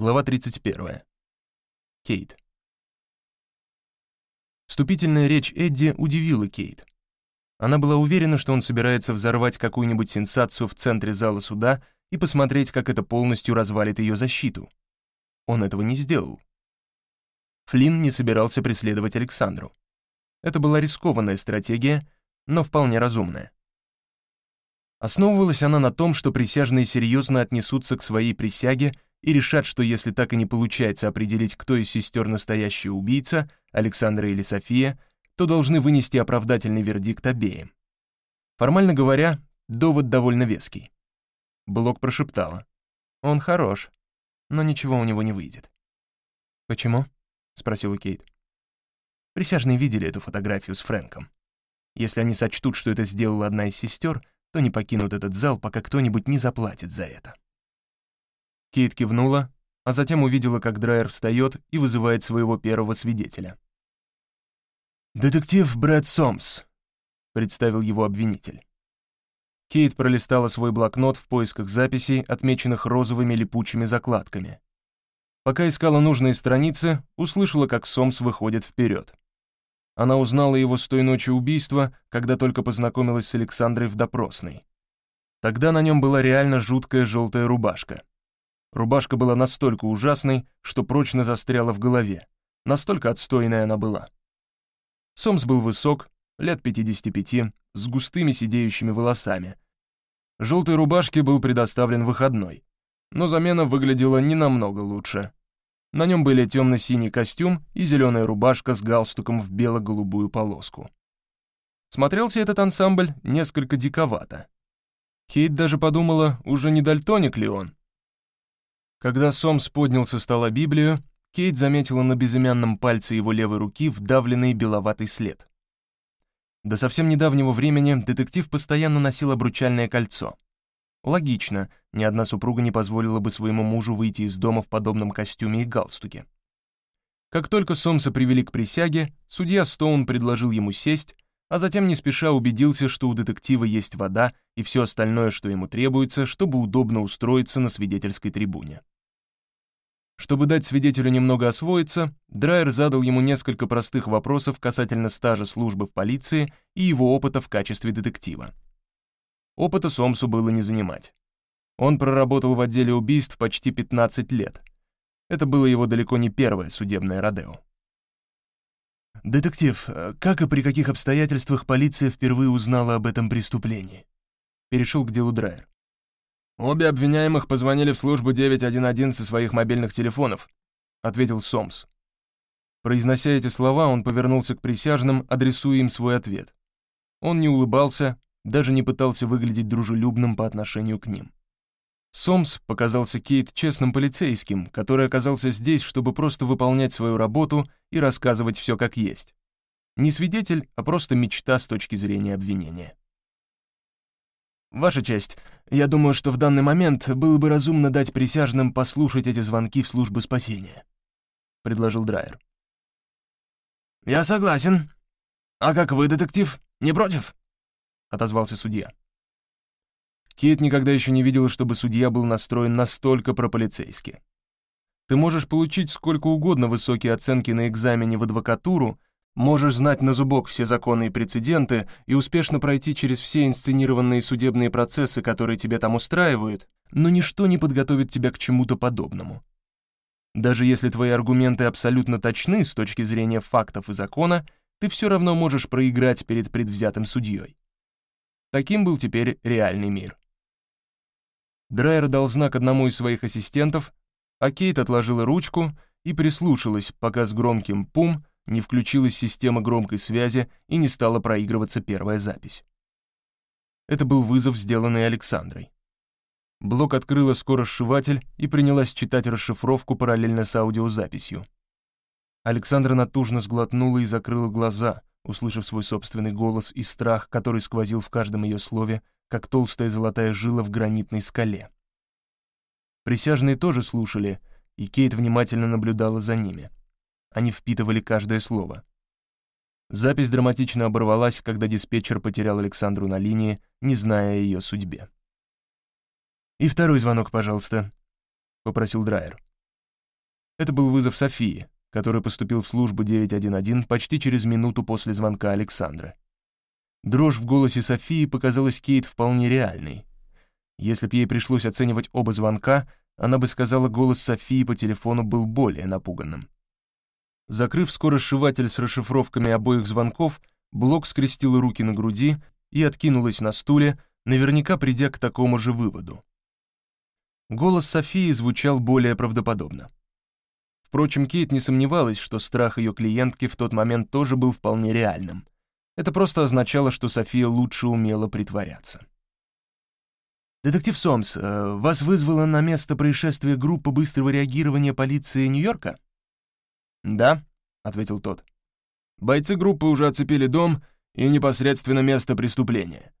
Глава 31. Кейт. Вступительная речь Эдди удивила Кейт. Она была уверена, что он собирается взорвать какую-нибудь сенсацию в центре зала суда и посмотреть, как это полностью развалит ее защиту. Он этого не сделал. Флинн не собирался преследовать Александру. Это была рискованная стратегия, но вполне разумная. Основывалась она на том, что присяжные серьезно отнесутся к своей присяге и решат, что если так и не получается определить, кто из сестер настоящий убийца, Александра или София, то должны вынести оправдательный вердикт обеим. Формально говоря, довод довольно веский. Блок прошептала. «Он хорош, но ничего у него не выйдет». «Почему?» — спросила Кейт. Присяжные видели эту фотографию с Фрэнком. Если они сочтут, что это сделала одна из сестер, то не покинут этот зал, пока кто-нибудь не заплатит за это. Кейт кивнула, а затем увидела, как Драйер встает и вызывает своего первого свидетеля. «Детектив Брэд Сомс», — представил его обвинитель. Кейт пролистала свой блокнот в поисках записей, отмеченных розовыми липучими закладками. Пока искала нужные страницы, услышала, как Сомс выходит вперед. Она узнала его с той ночи убийства, когда только познакомилась с Александрой в допросной. Тогда на нем была реально жуткая желтая рубашка. Рубашка была настолько ужасной, что прочно застряла в голове. Настолько отстойная она была. Сомс был высок, лет 55, с густыми сидеющими волосами. Желтой рубашке был предоставлен выходной, но замена выглядела не намного лучше. На нем были темно-синий костюм и зеленая рубашка с галстуком в бело-голубую полоску. Смотрелся этот ансамбль несколько диковато. Кейт даже подумала, уже не дальтоник ли он, когда Сомс поднял со стола Библию, Кейт заметила на безымянном пальце его левой руки вдавленный беловатый след. До совсем недавнего времени детектив постоянно носил обручальное кольцо. Логично, ни одна супруга не позволила бы своему мужу выйти из дома в подобном костюме и галстуке. Как только Сомса привели к присяге, судья Стоун предложил ему сесть, а затем не спеша убедился, что у детектива есть вода и все остальное, что ему требуется, чтобы удобно устроиться на свидетельской трибуне. Чтобы дать свидетелю немного освоиться, Драйер задал ему несколько простых вопросов касательно стажа службы в полиции и его опыта в качестве детектива. Опыта Сомсу было не занимать. Он проработал в отделе убийств почти 15 лет. Это было его далеко не первое судебное родео. «Детектив, как и при каких обстоятельствах полиция впервые узнала об этом преступлении?» Перешел к делу Драйер. «Обе обвиняемых позвонили в службу 911 со своих мобильных телефонов», — ответил Сомс. Произнося эти слова, он повернулся к присяжным, адресуя им свой ответ. Он не улыбался, даже не пытался выглядеть дружелюбным по отношению к ним. Сомс показался Кейт честным полицейским, который оказался здесь, чтобы просто выполнять свою работу и рассказывать все как есть. Не свидетель, а просто мечта с точки зрения обвинения. «Ваша честь, я думаю, что в данный момент было бы разумно дать присяжным послушать эти звонки в службу спасения», — предложил Драйер. «Я согласен. А как вы, детектив, не против?» — отозвался судья. Кейт никогда еще не видела, чтобы судья был настроен настолько прополицейски. Ты можешь получить сколько угодно высокие оценки на экзамене в адвокатуру, Можешь знать на зубок все законы и прецеденты и успешно пройти через все инсценированные судебные процессы, которые тебе там устраивают, но ничто не подготовит тебя к чему-то подобному. Даже если твои аргументы абсолютно точны с точки зрения фактов и закона, ты все равно можешь проиграть перед предвзятым судьей. Таким был теперь реальный мир. Драйер дал знак одному из своих ассистентов, а Кейт отложила ручку и прислушалась, пока с громким «пум» не включилась система громкой связи и не стала проигрываться первая запись. Это был вызов, сделанный Александрой. Блок открыла скоросшиватель и принялась читать расшифровку параллельно с аудиозаписью. Александра натужно сглотнула и закрыла глаза, услышав свой собственный голос и страх, который сквозил в каждом ее слове, как толстая золотая жила в гранитной скале. Присяжные тоже слушали, и Кейт внимательно наблюдала за ними. Они впитывали каждое слово. Запись драматично оборвалась, когда диспетчер потерял Александру на линии, не зная о ее судьбе. «И второй звонок, пожалуйста», — попросил Драйер. Это был вызов Софии, который поступил в службу 911 почти через минуту после звонка Александра. Дрожь в голосе Софии показалась Кейт вполне реальной. Если б ей пришлось оценивать оба звонка, она бы сказала, голос Софии по телефону был более напуганным. Закрыв скоросшиватель с расшифровками обоих звонков, Блок скрестила руки на груди и откинулась на стуле, наверняка придя к такому же выводу. Голос Софии звучал более правдоподобно. Впрочем, Кейт не сомневалась, что страх ее клиентки в тот момент тоже был вполне реальным. Это просто означало, что София лучше умела притворяться. «Детектив Сомс, э, вас вызвала на место происшествия группа быстрого реагирования полиции Нью-Йорка?» «Да», — ответил тот. «Бойцы группы уже оцепили дом и непосредственно место преступления.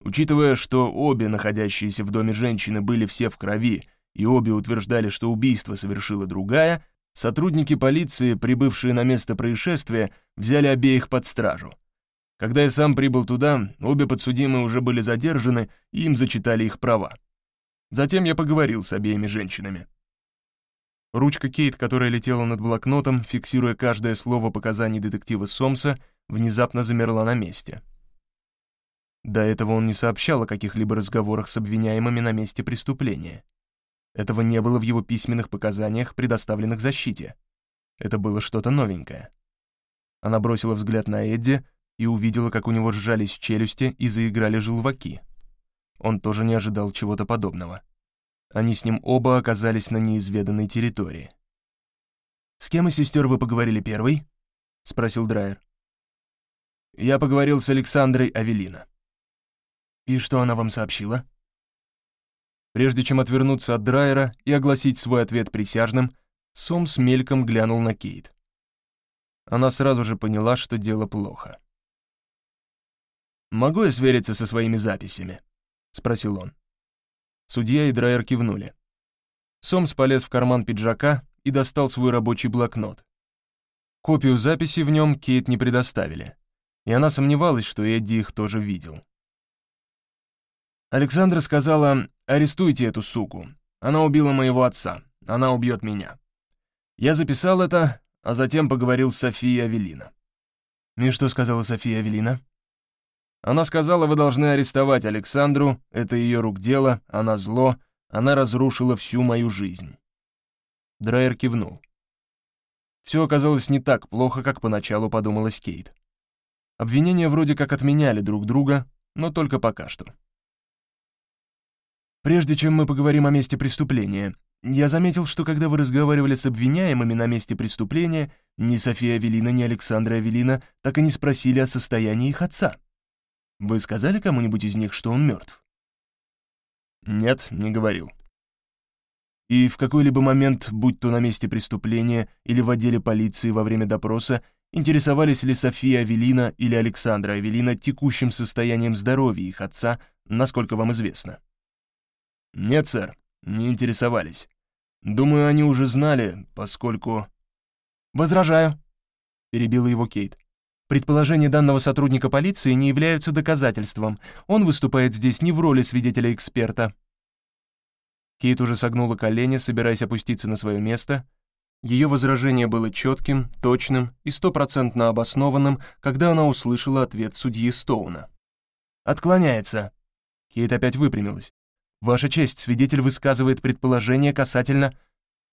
Учитывая, что обе находящиеся в доме женщины были все в крови и обе утверждали, что убийство совершила другая, сотрудники полиции, прибывшие на место происшествия, взяли обеих под стражу. Когда я сам прибыл туда, обе подсудимые уже были задержаны, и им зачитали их права. Затем я поговорил с обеими женщинами. Ручка Кейт, которая летела над блокнотом, фиксируя каждое слово показаний детектива Сомса, внезапно замерла на месте. До этого он не сообщал о каких-либо разговорах с обвиняемыми на месте преступления. Этого не было в его письменных показаниях, предоставленных защите. Это было что-то новенькое. Она бросила взгляд на Эдди и увидела, как у него сжались челюсти и заиграли желваки. Он тоже не ожидал чего-то подобного. Они с ним оба оказались на неизведанной территории. «С кем из сестер вы поговорили первый?» — спросил Драйер. «Я поговорил с Александрой Авелина». «И что она вам сообщила?» Прежде чем отвернуться от Драйера и огласить свой ответ присяжным, Сомс мельком глянул на Кейт. Она сразу же поняла, что дело плохо. «Могу я свериться со своими записями?» — спросил он. Судья и Драйер кивнули. Сомс полез в карман пиджака и достал свой рабочий блокнот. Копию записи в нем Кейт не предоставили, и она сомневалась, что Эдди их тоже видел. Александра сказала, «Арестуйте эту суку. Она убила моего отца. Она убьет меня». Я записал это, а затем поговорил с Софией Авелина. «И что сказала София Авелина?» Она сказала, вы должны арестовать Александру, это ее рук дело, она зло, она разрушила всю мою жизнь. Драйер кивнул. Все оказалось не так плохо, как поначалу подумалась Кейт. Обвинения вроде как отменяли друг друга, но только пока что. Прежде чем мы поговорим о месте преступления, я заметил, что когда вы разговаривали с обвиняемыми на месте преступления, ни София Авелина, ни Александра Авелина так и не спросили о состоянии их отца. Вы сказали кому-нибудь из них, что он мертв? Нет, не говорил. И в какой-либо момент, будь то на месте преступления или в отделе полиции во время допроса, интересовались ли София Авелина или Александра Авелина текущим состоянием здоровья их отца, насколько вам известно? Нет, сэр, не интересовались. Думаю, они уже знали, поскольку... «Возражаю», — перебила его Кейт. Предположения данного сотрудника полиции не являются доказательством. Он выступает здесь не в роли свидетеля-эксперта. Кейт уже согнула колени, собираясь опуститься на свое место. Ее возражение было четким, точным и стопроцентно обоснованным, когда она услышала ответ судьи Стоуна. «Отклоняется». Кейт опять выпрямилась. «Ваша честь, свидетель высказывает предположение касательно...»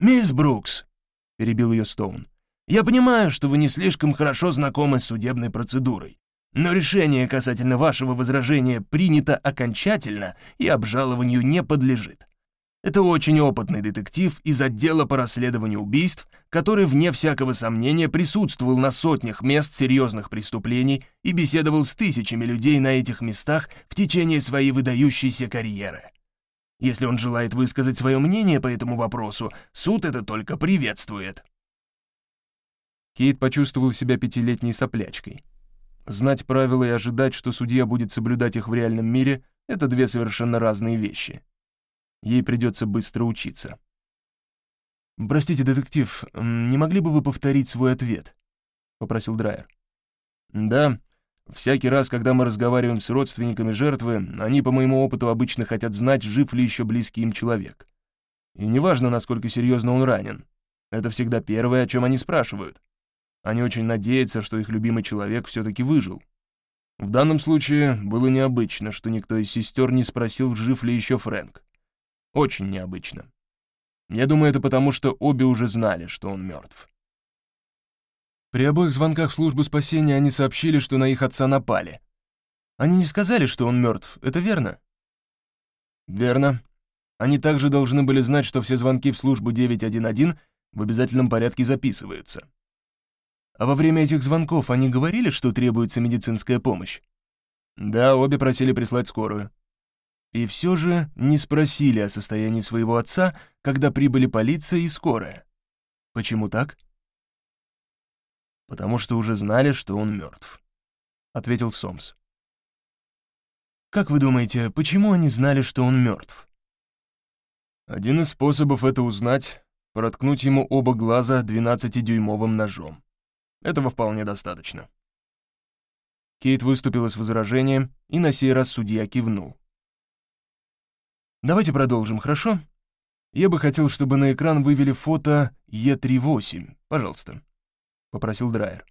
«Мисс Брукс», — перебил ее Стоун, я понимаю, что вы не слишком хорошо знакомы с судебной процедурой, но решение касательно вашего возражения принято окончательно и обжалованию не подлежит. Это очень опытный детектив из отдела по расследованию убийств, который, вне всякого сомнения, присутствовал на сотнях мест серьезных преступлений и беседовал с тысячами людей на этих местах в течение своей выдающейся карьеры. Если он желает высказать свое мнение по этому вопросу, суд это только приветствует. Кейт почувствовал себя пятилетней соплячкой. Знать правила и ожидать, что судья будет соблюдать их в реальном мире — это две совершенно разные вещи. Ей придется быстро учиться. «Простите, детектив, не могли бы вы повторить свой ответ?» — попросил Драйер. «Да. Всякий раз, когда мы разговариваем с родственниками жертвы, они, по моему опыту, обычно хотят знать, жив ли еще близкий им человек. И неважно, насколько серьезно он ранен. Это всегда первое, о чем они спрашивают. Они очень надеются, что их любимый человек все-таки выжил. В данном случае было необычно, что никто из сестер не спросил, жив ли еще Фрэнк. Очень необычно. Я думаю, это потому, что обе уже знали, что он мертв. При обоих звонках в службу спасения они сообщили, что на их отца напали. Они не сказали, что он мертв, это верно? Верно. Они также должны были знать, что все звонки в службу 911 в обязательном порядке записываются. А во время этих звонков они говорили, что требуется медицинская помощь? Да, обе просили прислать скорую. И все же не спросили о состоянии своего отца, когда прибыли полиция и скорая. Почему так? Потому что уже знали, что он мертв, ответил Сомс. Как вы думаете, почему они знали, что он мертв? Один из способов это узнать — проткнуть ему оба глаза 12-дюймовым ножом. Этого вполне достаточно. Кейт выступила с возражением, и на сей раз судья кивнул. Давайте продолжим, хорошо? Я бы хотел, чтобы на экран вывели фото Е38, пожалуйста», — попросил Драйер.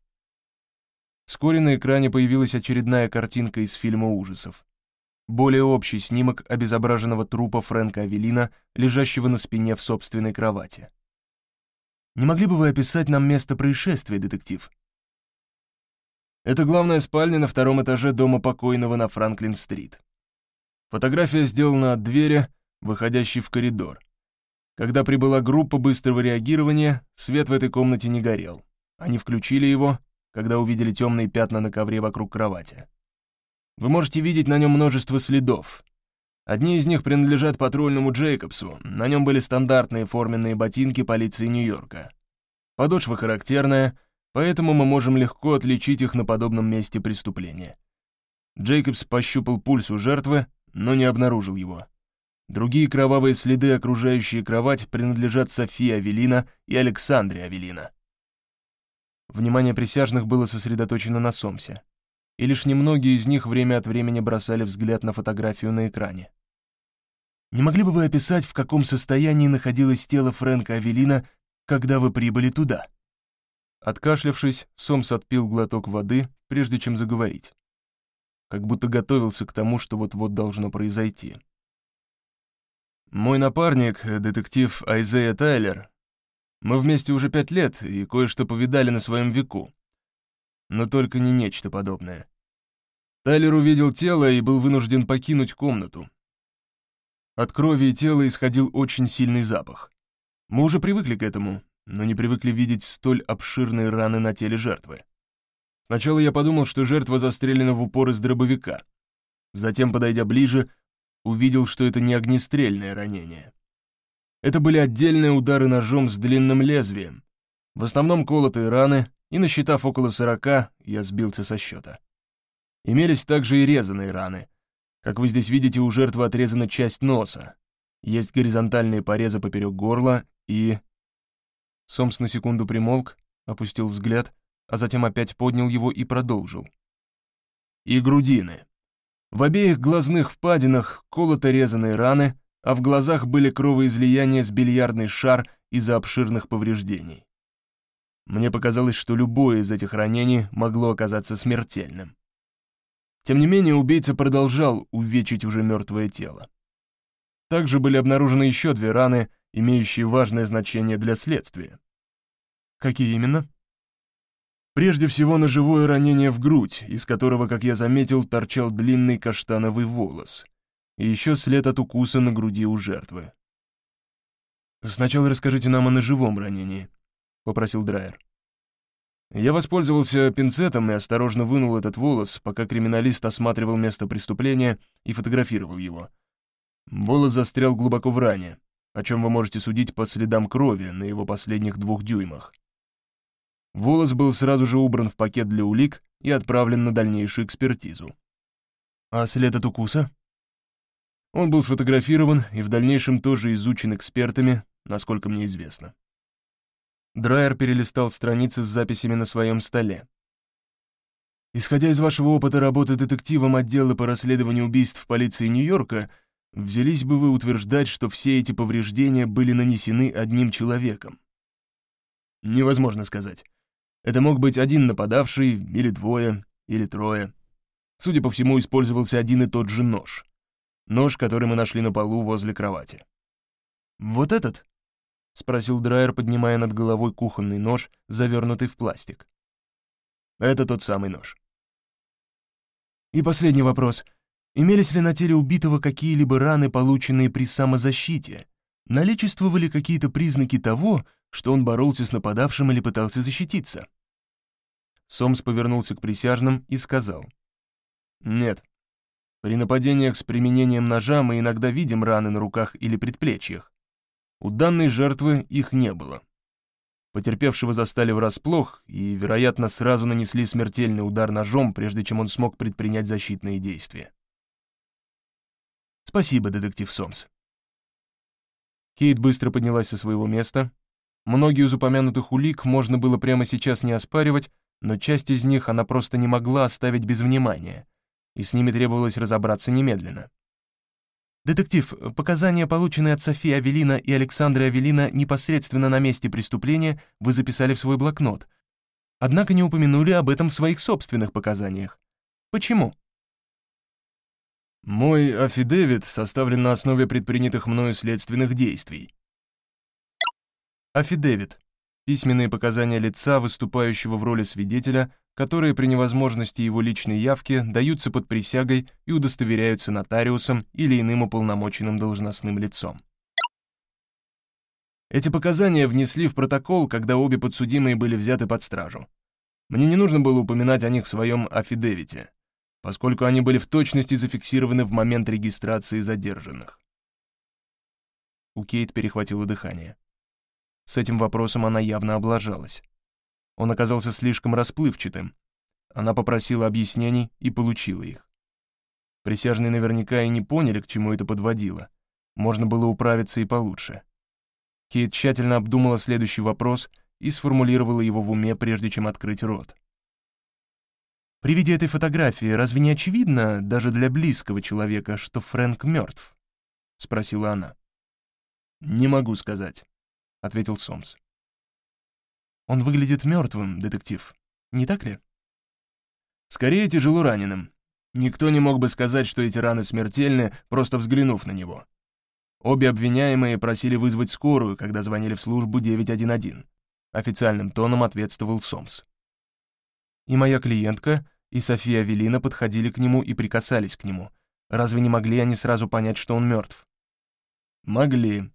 Вскоре на экране появилась очередная картинка из фильма ужасов. Более общий снимок обезображенного трупа Фрэнка Авелина, лежащего на спине в собственной кровати. «Не могли бы вы описать нам место происшествия, детектив?» Это главная спальня на втором этаже дома покойного на Франклин-стрит. Фотография сделана от двери, выходящей в коридор. Когда прибыла группа быстрого реагирования, свет в этой комнате не горел. Они включили его, когда увидели темные пятна на ковре вокруг кровати. Вы можете видеть на нем множество следов. Одни из них принадлежат патрульному Джейкобсу, на нем были стандартные форменные ботинки полиции Нью-Йорка. Подошва характерная, поэтому мы можем легко отличить их на подобном месте преступления. Джейкобс пощупал пульс у жертвы, но не обнаружил его. Другие кровавые следы, окружающие кровать, принадлежат Софии Авелина и Александре Авелина. Внимание присяжных было сосредоточено на Сомсе, и лишь немногие из них время от времени бросали взгляд на фотографию на экране. «Не могли бы вы описать, в каком состоянии находилось тело Фрэнка Авелина, когда вы прибыли туда?» Откашлявшись, Сомс отпил глоток воды, прежде чем заговорить как будто готовился к тому, что вот-вот должно произойти. «Мой напарник, детектив Айзея Тайлер. Мы вместе уже пять лет и кое-что повидали на своем веку. Но только не нечто подобное. Тайлер увидел тело и был вынужден покинуть комнату. От крови и тела исходил очень сильный запах. Мы уже привыкли к этому, но не привыкли видеть столь обширные раны на теле жертвы. Сначала я подумал, что жертва застрелена в упор из дробовика. Затем, подойдя ближе, увидел, что это не огнестрельное ранение. Это были отдельные удары ножом с длинным лезвием. В основном колотые раны, и насчитав около сорока, я сбился со счета. Имелись также и резаные раны. Как вы здесь видите, у жертвы отрезана часть носа. Есть горизонтальные порезы поперек горла и... Сомс на секунду примолк, опустил взгляд — а затем опять поднял его и продолжил. И грудины. В обеих глазных впадинах колото-резанные раны, а в глазах были кровоизлияния с бильярдный шар из-за обширных повреждений. Мне показалось, что любое из этих ранений могло оказаться смертельным. Тем не менее, убийца продолжал увечить уже мертвое тело. Также были обнаружены еще две раны, имеющие важное значение для следствия. Какие именно? Прежде всего ножевое ранение в грудь, из которого, как я заметил, торчал длинный каштановый волос. И еще след от укуса на груди у жертвы. «Сначала расскажите нам о ножевом ранении», — попросил Драйер. Я воспользовался пинцетом и осторожно вынул этот волос, пока криминалист осматривал место преступления и фотографировал его. Волос застрял глубоко в ране, о чем вы можете судить по следам крови на его последних двух дюймах. Волос был сразу же убран в пакет для улик и отправлен на дальнейшую экспертизу. А след от укуса? Он был сфотографирован и в дальнейшем тоже изучен экспертами, насколько мне известно. Драйер перелистал страницы с записями на своем столе. Исходя из вашего опыта работы детективом отдела по расследованию убийств полиции Нью-Йорка, взялись бы вы утверждать, что все эти повреждения были нанесены одним человеком? Невозможно сказать. Это мог быть один нападавший, или двое, или трое. Судя по всему, использовался один и тот же нож. Нож, который мы нашли на полу возле кровати. «Вот этот?» — спросил Драйер, поднимая над головой кухонный нож, завернутый в пластик. «Это тот самый нож». «И последний вопрос. Имелись ли на теле убитого какие-либо раны, полученные при самозащите? Наличествовали какие-то признаки того, что он боролся с нападавшим или пытался защититься?» Сомс повернулся к присяжным и сказал. «Нет. При нападениях с применением ножа мы иногда видим раны на руках или предплечьях. У данной жертвы их не было. Потерпевшего застали врасплох и, вероятно, сразу нанесли смертельный удар ножом, прежде чем он смог предпринять защитные действия. Спасибо, детектив Сомс. Кейт быстро поднялась со своего места. Многие из упомянутых улик можно было прямо сейчас не оспаривать, но часть из них она просто не могла оставить без внимания, и с ними требовалось разобраться немедленно. «Детектив, показания, полученные от Софии Авелина и Александры Авелина непосредственно на месте преступления, вы записали в свой блокнот. Однако не упомянули об этом в своих собственных показаниях. Почему?» «Мой афидевит составлен на основе предпринятых мною следственных действий». Афидевит письменные показания лица, выступающего в роли свидетеля, которые при невозможности его личной явки даются под присягой и удостоверяются нотариусом или иным уполномоченным должностным лицом. Эти показания внесли в протокол, когда обе подсудимые были взяты под стражу. Мне не нужно было упоминать о них в своем афидевите, поскольку они были в точности зафиксированы в момент регистрации задержанных. У Кейт перехватило дыхание. С этим вопросом она явно облажалась. Он оказался слишком расплывчатым. Она попросила объяснений и получила их. Присяжные наверняка и не поняли, к чему это подводило. Можно было управиться и получше. Кейт тщательно обдумала следующий вопрос и сформулировала его в уме, прежде чем открыть рот. «При виде этой фотографии разве не очевидно, даже для близкого человека, что Фрэнк мертв?» — спросила она. «Не могу сказать». — ответил Сомс. «Он выглядит мертвым, детектив, не так ли?» «Скорее тяжело раненым. Никто не мог бы сказать, что эти раны смертельны, просто взглянув на него. Обе обвиняемые просили вызвать скорую, когда звонили в службу 911. Официальным тоном ответствовал Сомс. И моя клиентка, и София Велина подходили к нему и прикасались к нему. Разве не могли они сразу понять, что он мертв? Могли,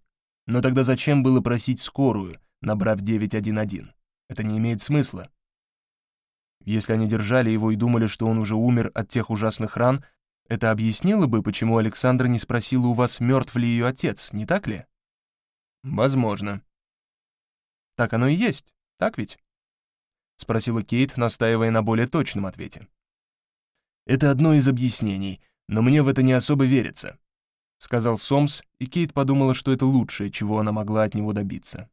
но тогда зачем было просить скорую, набрав 911? Это не имеет смысла. Если они держали его и думали, что он уже умер от тех ужасных ран, это объяснило бы, почему Александра не спросила у вас, мертв ли ее отец, не так ли? Возможно. Так оно и есть, так ведь? Спросила Кейт, настаивая на более точном ответе. Это одно из объяснений, но мне в это не особо верится сказал Сомс, и Кейт подумала, что это лучшее, чего она могла от него добиться.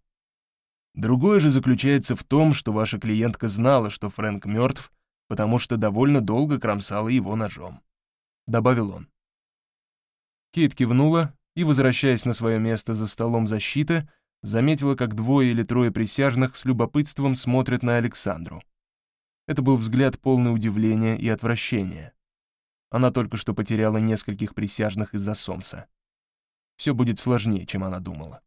Другое же заключается в том, что ваша клиентка знала, что Фрэнк мертв, потому что довольно долго кромсала его ножом», — добавил он. Кейт кивнула и, возвращаясь на свое место за столом защиты, заметила, как двое или трое присяжных с любопытством смотрят на Александру. Это был взгляд полный удивления и отвращения. Она только что потеряла нескольких присяжных из-за Сомса. Все будет сложнее, чем она думала.